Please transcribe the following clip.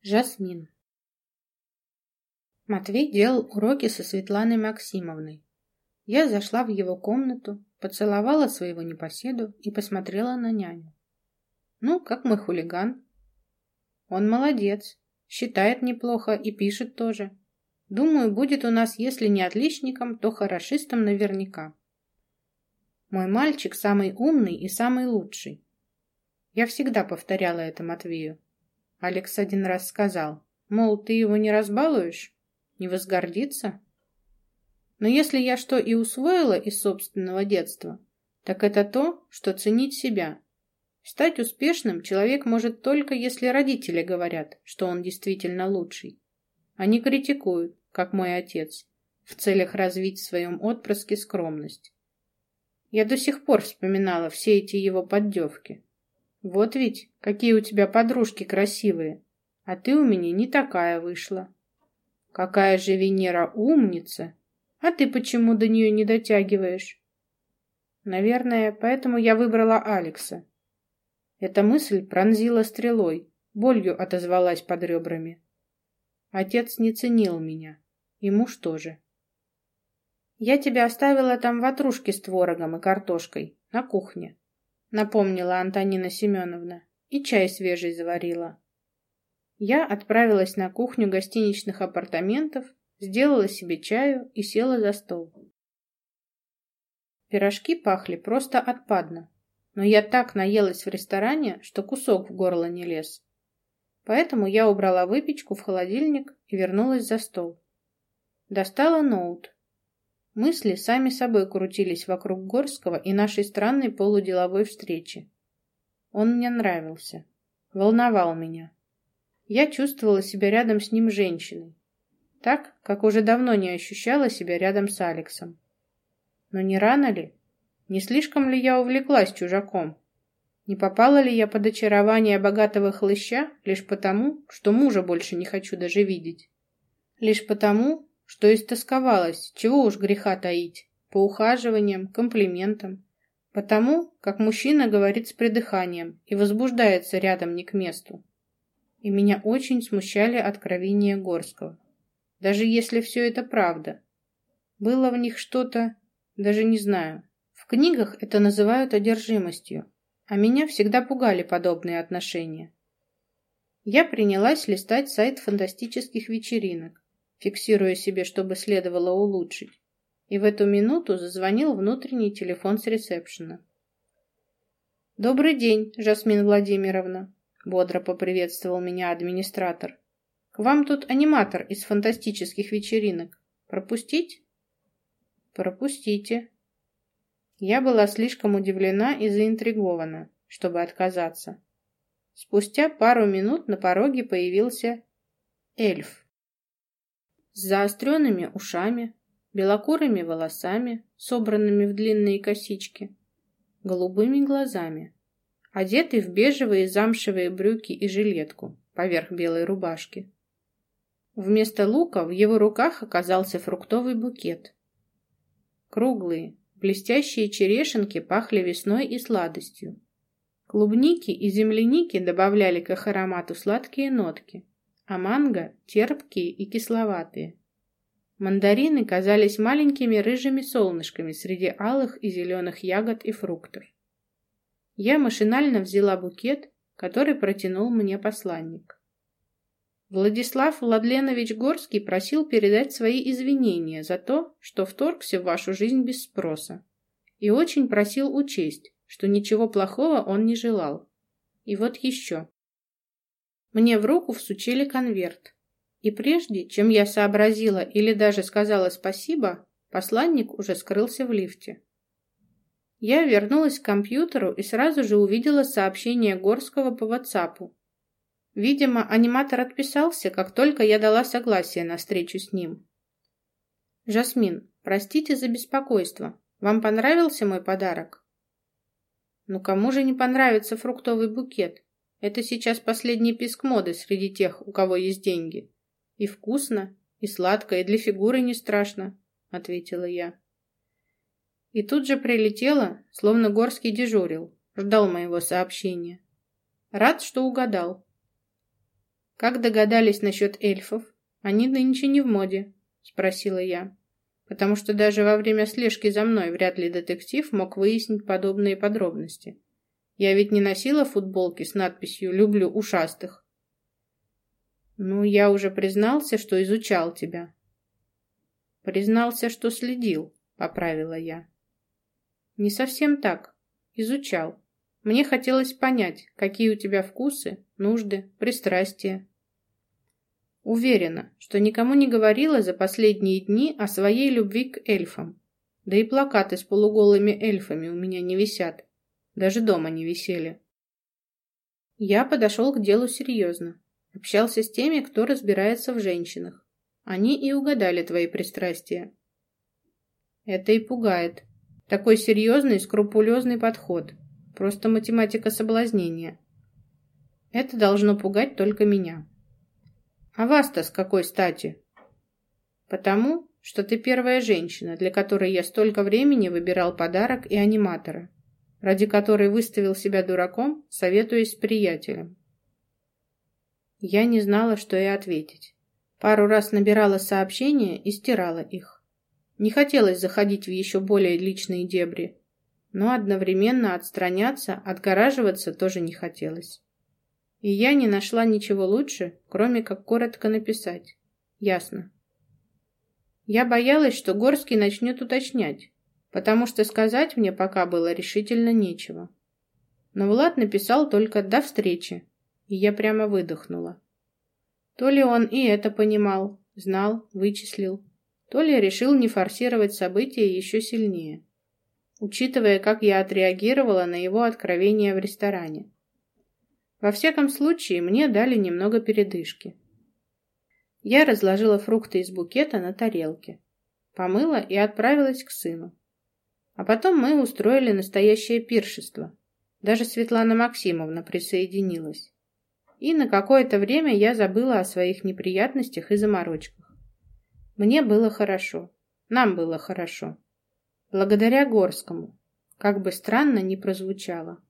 Жасмин. Матвей делал уроки со Светланой Максимовной. Я зашла в его комнату, поцеловала своего непоседу и посмотрела на няню. Ну, как мой хулиган. Он молодец, считает неплохо и пишет тоже. Думаю, будет у нас, если не отличником, то хорошистом наверняка. Мой мальчик самый умный и самый лучший. Я всегда повторяла это Матвею. Алекс один раз сказал, мол, ты его не разбалуешь, не возгордится. Но если я что и усвоила из собственного детства, так это то, что ценить себя. Стать успешным человек может только, если родители говорят, что он действительно лучший. Они критикуют, как мой отец, в целях развить в своем отпрыске скромность. Я до сих пор вспоминала все эти его поддевки. Вот ведь, какие у тебя подружки красивые. А ты у меня не такая вышла. Какая же Венера умница. А ты почему до нее не дотягиваешь? Наверное, поэтому я выбрала Алекса. Эта мысль пронзила стрелой, болью отозвалась под ребрами. Отец не ценил меня, и муж тоже. Я тебя оставила там ватрушки с творогом и картошкой на кухне напомнила Антонина Семеновна, и чай свежий заварила. Я отправилась на кухню гостиничных апартаментов, сделала себе чаю и села за стол. Пирожки пахли просто отпадно, но я так наелась в ресторане, что кусок в горло не лез. Поэтому я убрала выпечку в холодильник и вернулась за стол. Достала ноут, Мысли сами собой крутились вокруг Горского и нашей странной полуделовой встречи. Он мне нравился, волновал меня. Я чувствовала себя рядом с ним женщиной, так, как уже давно не ощущала себя рядом с Алексом. Но не рано ли? Не слишком ли я увлеклась чужаком? Не попала ли я под очарование богатого хлыща лишь потому, что мужа больше не хочу даже видеть? Лишь потому, что истосковалась, чего уж греха таить, по ухаживаниям, комплиментам. Потому, как мужчина говорит с придыханием и возбуждается рядом не к месту. И меня очень смущали откровения Горского. Даже если все это правда. Было в них что-то, даже не знаю. В книгах это называют одержимостью, а меня всегда пугали подобные отношения. Я принялась листать сайт фантастических вечеринок, фиксируя себе, чтобы следовало улучшить. И в эту минуту зазвонил внутренний телефон с ресепшена. «Добрый день, Жасмин Владимировна», — бодро поприветствовал меня администратор. «К вам тут аниматор из фантастических вечеринок. Пропустить?» «Пропустите». Я была слишком удивлена и заинтригована, чтобы отказаться. Спустя пару минут на пороге появился эльф с заостренными ушами, белокурыми волосами, собранными в длинные косички, голубыми глазами, одетый в бежевые замшевые брюки и жилетку поверх белой рубашки. Вместо лука в его руках оказался фруктовый букет. Круглые, блестящие черешенки пахли весной и сладостью. Клубники и земляники добавляли к их аромату сладкие нотки а манго терпкие и кисловатые. Мандарины казались маленькими рыжими солнышками среди алых и зеленых ягод и фруктов. Я машинально взяла букет, который протянул мне посланник. Владислав Владленович Горский просил передать свои извинения за то, что вторгся в вашу жизнь без спроса, и очень просил учесть, что ничего плохого он не желал. И вот еще. Мне в руку всучили конверт. И прежде, чем я сообразила или даже сказала спасибо, посланник уже скрылся в лифте. Я вернулась к компьютеру и сразу же увидела сообщение Горского по WhatsApp. Видимо, аниматор отписался, как только я дала согласие на встречу с ним. «Жасмин, простите за беспокойство. Вам понравился мой подарок?» «Ну кому же не понравится фруктовый букет?» Это сейчас последний писк моды среди тех, у кого есть деньги. И вкусно, и сладко, и для фигуры не страшно, ответила я. И тут же прилетела, словно Горский дежурил, ждал моего сообщения. Рад, что угадал. Как догадались насчет эльфов? Они нынче не в моде, спросила я. Потому что даже во время слежки за мной вряд ли детектив мог выяснить подобные подробности. Я ведь не носила футболки с надписью «Люблю ушастых». Ну, я уже признался, что изучал тебя. Признался, что следил, поправила я. Не совсем так. Изучал. Мне хотелось понять, какие у тебя вкусы, нужды, пристрастия. Уверена, что никому не говорила за последние дни о своей любви к эльфам. Да и плакаты с полуголыми эльфами у меня не висят. Даже дома не висели. Я подошел к делу серьезно. Общался с теми, кто разбирается в женщинах. Они и угадали твои пристрастия. Это и пугает. Такой серьезный, скрупулезный подход. Просто математика соблазнения. Это должно пугать только меня. А вас-то с какой стати? Потому, что ты первая женщина, для которой я столько времени выбирал подарок и аниматора ради которой выставил себя дураком, советуясь с приятелем. Я не знала, что и ответить. Пару раз набирала сообщения и стирала их. Не хотелось заходить в еще более личные дебри, но одновременно отстраняться, отгораживаться тоже не хотелось. И я не нашла ничего лучше, кроме как коротко написать. Ясно. Я боялась, что Горский начнет уточнять, потому что сказать мне пока было решительно нечего. Но Влад написал только «до встречи», и я прямо выдохнула. То ли он и это понимал, знал, вычислил, то ли решил не форсировать события еще сильнее, учитывая, как я отреагировала на его откровение в ресторане. Во всяком случае, мне дали немного передышки. Я разложила фрукты из букета на тарелке, помыла и отправилась к сыну. А потом мы устроили настоящее пиршество. Даже Светлана Максимовна присоединилась. И на какое-то время я забыла о своих неприятностях и заморочках. Мне было хорошо. Нам было хорошо. Благодаря Горскому. Как бы странно ни прозвучало.